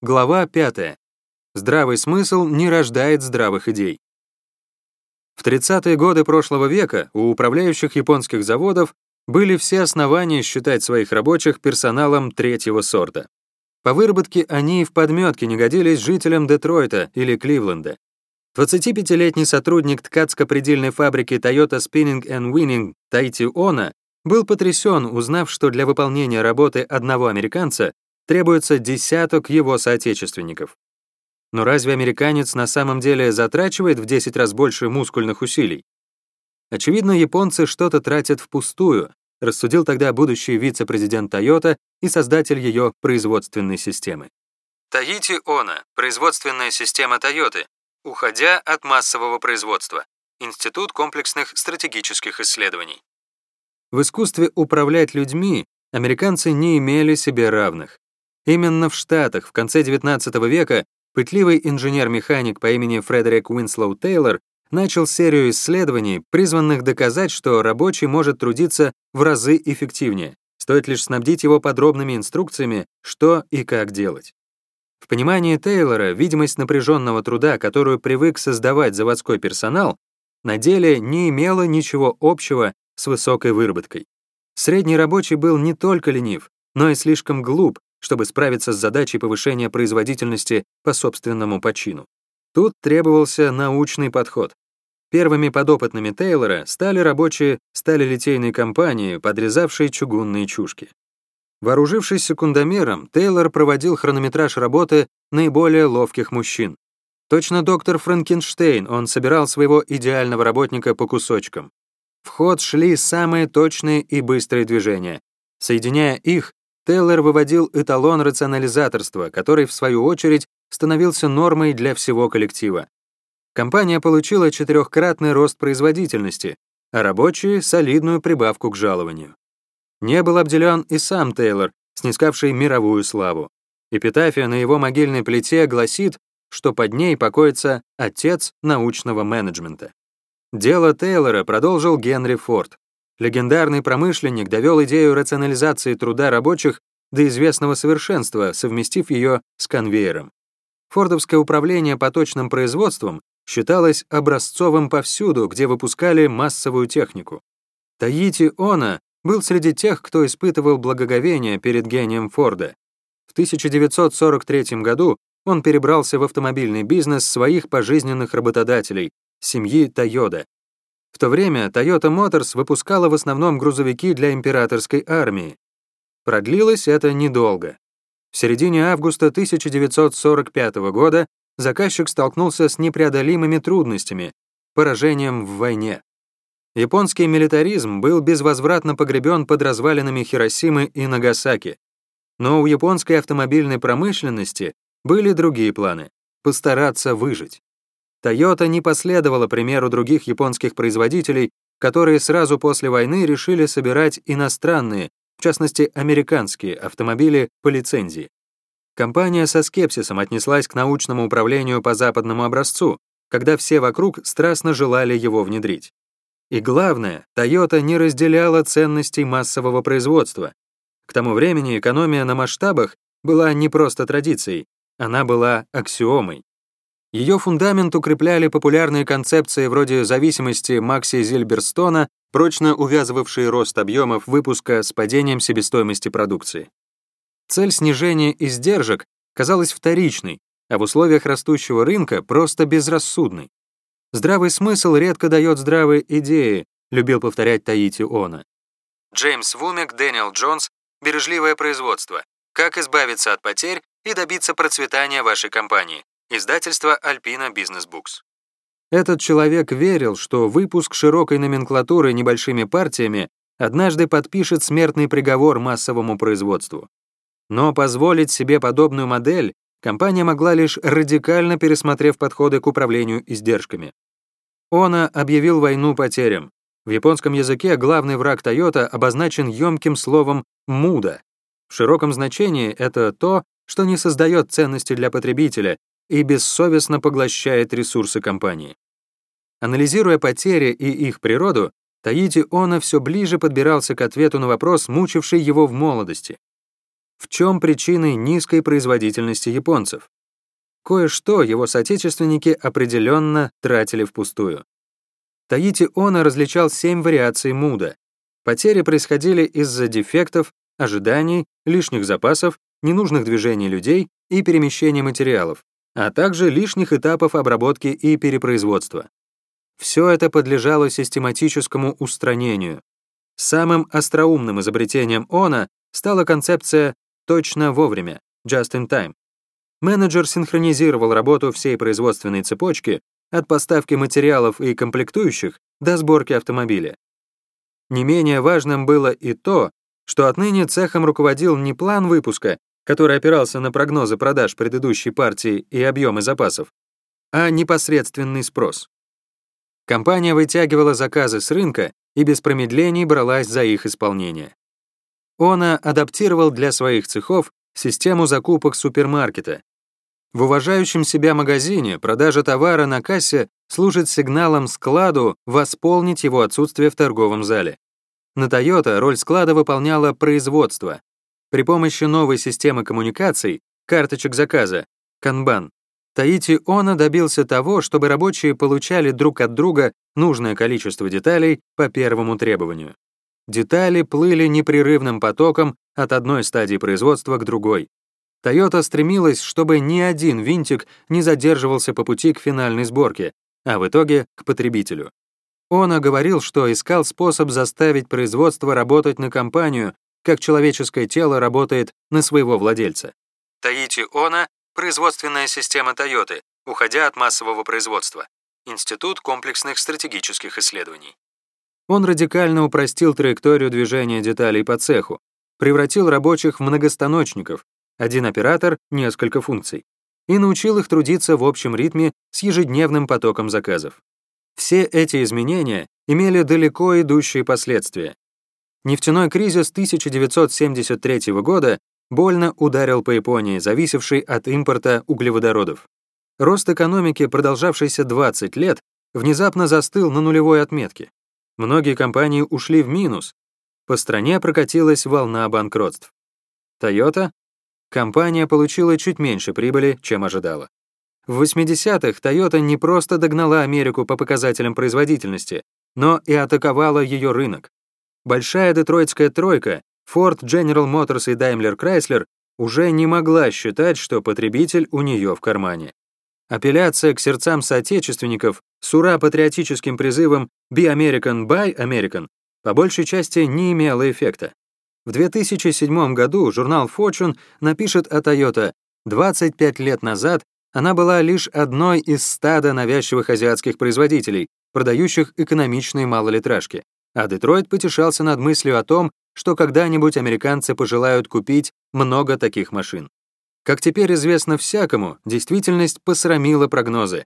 Глава 5. Здравый смысл не рождает здравых идей. В 30-е годы прошлого века у управляющих японских заводов были все основания считать своих рабочих персоналом третьего сорта. По выработке они в подметке не годились жителям Детройта или Кливленда. 25-летний сотрудник ткацко-предельной фабрики Toyota Spinning and Winning Тайти Она был потрясен, узнав, что для выполнения работы одного американца требуется десяток его соотечественников. Но разве американец на самом деле затрачивает в 10 раз больше мускульных усилий? Очевидно, японцы что-то тратят впустую, рассудил тогда будущий вице-президент Toyota и создатель ее производственной системы. Таити Она, производственная система Toyota, уходя от массового производства. Институт комплексных стратегических исследований. В искусстве управлять людьми американцы не имели себе равных. Именно в Штатах в конце XIX века пытливый инженер-механик по имени Фредерик Уинслоу Тейлор начал серию исследований, призванных доказать, что рабочий может трудиться в разы эффективнее. Стоит лишь снабдить его подробными инструкциями, что и как делать. В понимании Тейлора видимость напряженного труда, которую привык создавать заводской персонал, на деле не имела ничего общего с высокой выработкой. Средний рабочий был не только ленив, но и слишком глуп, чтобы справиться с задачей повышения производительности по собственному почину. Тут требовался научный подход. Первыми подопытными Тейлора стали рабочие сталелитейной компании, подрезавшие чугунные чушки. Вооружившись секундомером, Тейлор проводил хронометраж работы наиболее ловких мужчин. Точно доктор Франкенштейн, он собирал своего идеального работника по кусочкам. В ход шли самые точные и быстрые движения. Соединяя их, Тейлор выводил эталон рационализаторства, который, в свою очередь, становился нормой для всего коллектива. Компания получила четырехкратный рост производительности, а рабочие — солидную прибавку к жалованию. Не был обделен и сам Тейлор, снискавший мировую славу. Эпитафия на его могильной плите гласит, что под ней покоится отец научного менеджмента. Дело Тейлора продолжил Генри Форд. Легендарный промышленник довел идею рационализации труда рабочих до известного совершенства, совместив ее с конвейером. Фордовское управление поточным производством считалось образцовым повсюду, где выпускали массовую технику. Таити Она был среди тех, кто испытывал благоговение перед гением Форда. В 1943 году он перебрался в автомобильный бизнес своих пожизненных работодателей, семьи Тойода, в то время Toyota Motors выпускала в основном грузовики для императорской армии. Продлилось это недолго. В середине августа 1945 года заказчик столкнулся с непреодолимыми трудностями, поражением в войне. Японский милитаризм был безвозвратно погребен под развалинами Хиросимы и Нагасаки. Но у японской автомобильной промышленности были другие планы — постараться выжить. Toyota не последовала примеру других японских производителей, которые сразу после войны решили собирать иностранные, в частности, американские автомобили по лицензии. Компания со скепсисом отнеслась к научному управлению по западному образцу, когда все вокруг страстно желали его внедрить. И главное, Toyota не разделяла ценностей массового производства. К тому времени экономия на масштабах была не просто традицией, она была аксиомой. Ее фундамент укрепляли популярные концепции вроде зависимости Макси Зильберстона, прочно увязывавшие рост объемов выпуска с падением себестоимости продукции. Цель снижения издержек казалась вторичной, а в условиях растущего рынка просто безрассудной. «Здравый смысл редко дает здравые идеи», любил повторять Таити Она. Джеймс Вумек, Дэниел Джонс, «Бережливое производство. Как избавиться от потерь и добиться процветания вашей компании». Издательство Alpina Business Books. Этот человек верил, что выпуск широкой номенклатуры небольшими партиями однажды подпишет смертный приговор массовому производству. Но позволить себе подобную модель компания могла лишь радикально пересмотрев подходы к управлению издержками. Он объявил войну потерям. В японском языке главный враг Toyota обозначен емким словом «муда». В широком значении это то, что не создает ценности для потребителя и бессовестно поглощает ресурсы компании. Анализируя потери и их природу, Таити Она все ближе подбирался к ответу на вопрос, мучивший его в молодости. в чем причины низкой производительности японцев. Кое-что его соотечественники определенно тратили впустую. Таити Оно различал семь вариаций муда. Потери происходили из-за дефектов, ожиданий, лишних запасов, ненужных движений людей и перемещения материалов, а также лишних этапов обработки и перепроизводства. Все это подлежало систематическому устранению. Самым остроумным изобретением ОНА стала концепция «точно вовремя» just in time. Менеджер синхронизировал работу всей производственной цепочки от поставки материалов и комплектующих до сборки автомобиля. Не менее важным было и то, что отныне цехом руководил не план выпуска, который опирался на прогнозы продаж предыдущей партии и объемы запасов, а непосредственный спрос. Компания вытягивала заказы с рынка и без промедлений бралась за их исполнение. Она адаптировал для своих цехов систему закупок супермаркета. В уважающем себя магазине продажа товара на кассе служит сигналом складу восполнить его отсутствие в торговом зале. На Toyota роль склада выполняла производство. При помощи новой системы коммуникаций, карточек заказа, Kanban, Таити Она добился того, чтобы рабочие получали друг от друга нужное количество деталей по первому требованию. Детали плыли непрерывным потоком от одной стадии производства к другой. Toyota стремилась, чтобы ни один винтик не задерживался по пути к финальной сборке, а в итоге — к потребителю. Он говорил, что искал способ заставить производство работать на компанию, как человеческое тело работает на своего владельца. Таити Она — производственная система Toyota, уходя от массового производства. Институт комплексных стратегических исследований. Он радикально упростил траекторию движения деталей по цеху, превратил рабочих в многостаночников, один оператор — несколько функций, и научил их трудиться в общем ритме с ежедневным потоком заказов. Все эти изменения имели далеко идущие последствия. Нефтяной кризис 1973 года больно ударил по Японии, зависевшей от импорта углеводородов. Рост экономики, продолжавшийся 20 лет, внезапно застыл на нулевой отметке. Многие компании ушли в минус. По стране прокатилась волна банкротств. Toyota? Компания получила чуть меньше прибыли, чем ожидала. В 80-х Toyota не просто догнала Америку по показателям производительности, но и атаковала ее рынок. Большая детройтская тройка Ford, General Motors и Daimler Chrysler уже не могла считать, что потребитель у нее в кармане. Апелляция к сердцам соотечественников с ура-патриотическим призывом «Be American, Buy American» по большей части не имела эффекта. В 2007 году журнал Fortune напишет о Toyota 25 лет назад она была лишь одной из стада навязчивых азиатских производителей, продающих экономичные малолитражки. А Детройт потешался над мыслью о том, что когда-нибудь американцы пожелают купить много таких машин. Как теперь известно всякому, действительность посрамила прогнозы.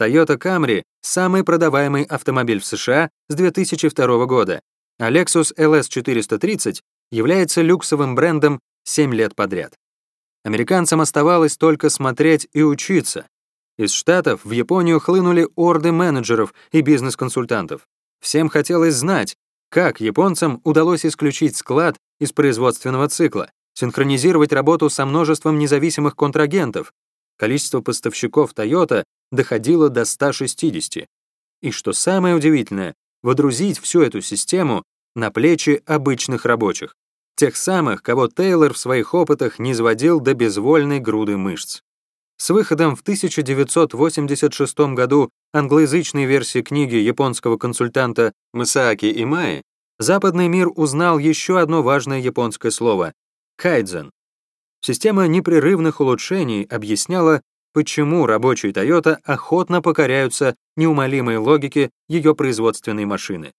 Toyota Camry — самый продаваемый автомобиль в США с 2002 года, а Lexus LS 430 является люксовым брендом 7 лет подряд. Американцам оставалось только смотреть и учиться. Из Штатов в Японию хлынули орды менеджеров и бизнес-консультантов. Всем хотелось знать, как японцам удалось исключить склад из производственного цикла, синхронизировать работу со множеством независимых контрагентов. Количество поставщиков Toyota доходило до 160. И что самое удивительное, водрузить всю эту систему на плечи обычных рабочих, тех самых, кого Тейлор в своих опытах не сводил до безвольной груды мышц. С выходом в 1986 году англоязычной версии книги японского консультанта Масааки Имаи западный мир узнал еще одно важное японское слово Кайдзен. Система непрерывных улучшений объясняла, почему рабочие Toyota охотно покоряются неумолимой логике ее производственной машины.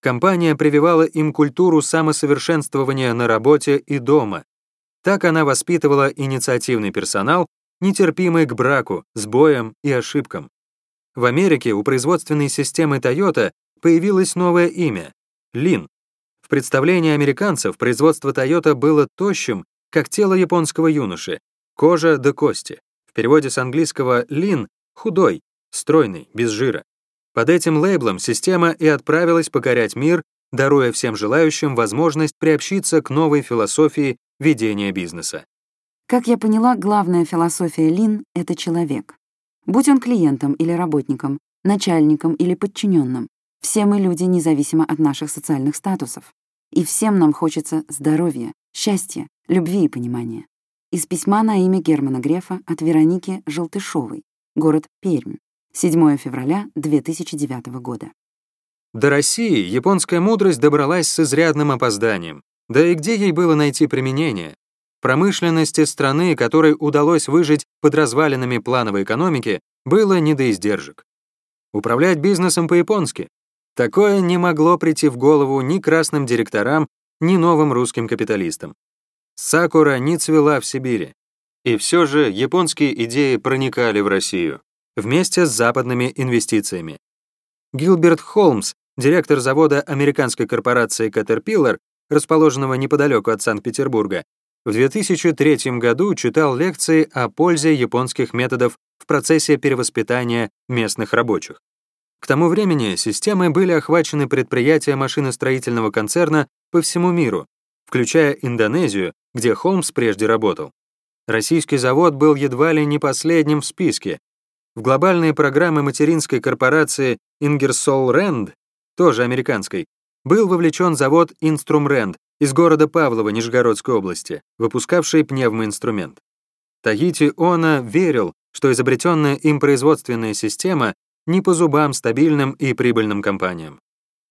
Компания прививала им культуру самосовершенствования на работе и дома. Так она воспитывала инициативный персонал, нетерпимый к браку, сбоям и ошибкам. В Америке у производственной системы Toyota появилось новое имя — Lean. В представлении американцев производство Toyota было тощим, как тело японского юноши, кожа до кости. В переводе с английского lean — худой, стройный, без жира. Под этим лейблом система и отправилась покорять мир, даруя всем желающим возможность приобщиться к новой философии ведения бизнеса. Как я поняла, главная философия Лин — это человек. Будь он клиентом или работником, начальником или подчиненным, все мы люди, независимо от наших социальных статусов. И всем нам хочется здоровья, счастья, любви и понимания. Из письма на имя Германа Грефа от Вероники Желтышовой, город Пермь, 7 февраля 2009 года. До России японская мудрость добралась с изрядным опозданием. Да и где ей было найти применение? Промышленности страны, которой удалось выжить под развалинами плановой экономики, было не до издержек. Управлять бизнесом по-японски. Такое не могло прийти в голову ни красным директорам, ни новым русским капиталистам. Сакура не цвела в Сибири. И все же японские идеи проникали в Россию вместе с западными инвестициями. Гилберт Холмс, директор завода американской корпорации Caterpillar, расположенного неподалеку от Санкт-Петербурга, в 2003 году читал лекции о пользе японских методов в процессе перевоспитания местных рабочих. К тому времени системой были охвачены предприятия машиностроительного концерна по всему миру, включая Индонезию, где Холмс прежде работал. Российский завод был едва ли не последним в списке. В глобальные программы материнской корпорации Ingersoll Rand, тоже американской, был вовлечен завод Инструмренд из города Павлова Нижегородской области, выпускавший пневмоинструмент. Тагити Она верил, что изобретенная им производственная система не по зубам стабильным и прибыльным компаниям.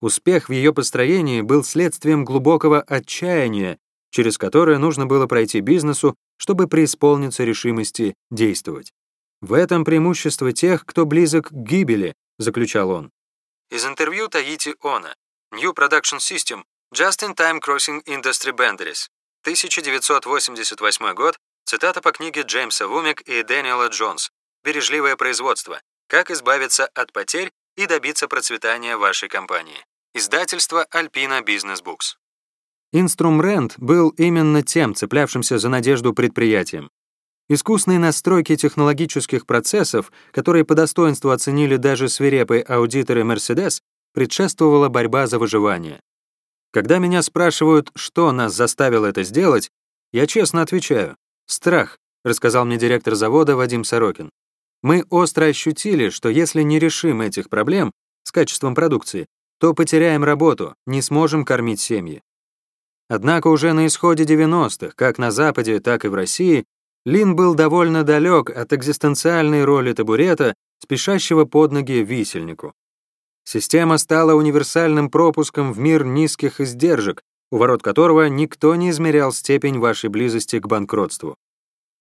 Успех в ее построении был следствием глубокого отчаяния, через которое нужно было пройти бизнесу, чтобы преисполниться решимости действовать. В этом преимущество тех, кто близок к гибели, заключал он. Из интервью Таити Она. New Production System. Just-in-Time Crossing Industry Boundaries. 1988 год. Цитата по книге Джеймса Вумик и Дэниела Джонс. «Бережливое производство. Как избавиться от потерь и добиться процветания вашей компании. Издательство Alpina Business Books. Инструмренд был именно тем, цеплявшимся за надежду предприятием. Искусные настройки технологических процессов, которые по достоинству оценили даже свирепые аудиторы Mercedes, предшествовала борьба за выживание. Когда меня спрашивают, что нас заставило это сделать, я честно отвечаю — страх, рассказал мне директор завода Вадим Сорокин. Мы остро ощутили, что если не решим этих проблем с качеством продукции, то потеряем работу, не сможем кормить семьи. Однако уже на исходе 90-х, как на Западе, так и в России, Лин был довольно далек от экзистенциальной роли табурета, спешащего под ноги висельнику. Система стала универсальным пропуском в мир низких издержек, у ворот которого никто не измерял степень вашей близости к банкротству.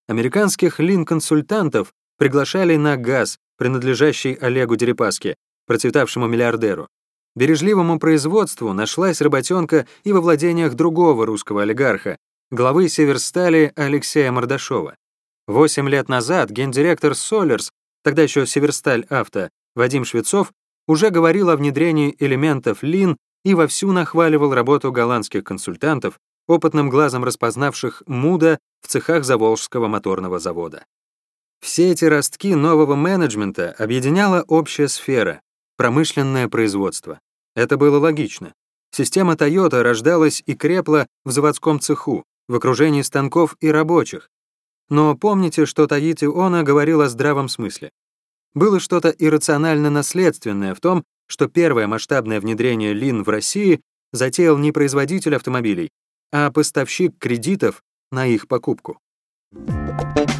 Американских лин-консультантов приглашали на газ, принадлежащий Олегу Дерипаске, процветавшему миллиардеру. Бережливому производству нашлась работенка и во владениях другого русского олигарха, главы Северстали Алексея Мордашова. Восемь лет назад гендиректор Солерс, тогда еще Северсталь Авто, Вадим Швецов, уже говорил о внедрении элементов Lean и вовсю нахваливал работу голландских консультантов, опытным глазом распознавших муда в цехах Заволжского моторного завода. Все эти ростки нового менеджмента объединяла общая сфера — промышленное производство. Это было логично. Система Toyota рождалась и крепла в заводском цеху, в окружении станков и рабочих. Но помните, что Таити Она говорил о здравом смысле. Было что-то иррационально-наследственное в том, что первое масштабное внедрение Лин в России затеял не производитель автомобилей, а поставщик кредитов на их покупку. Thank you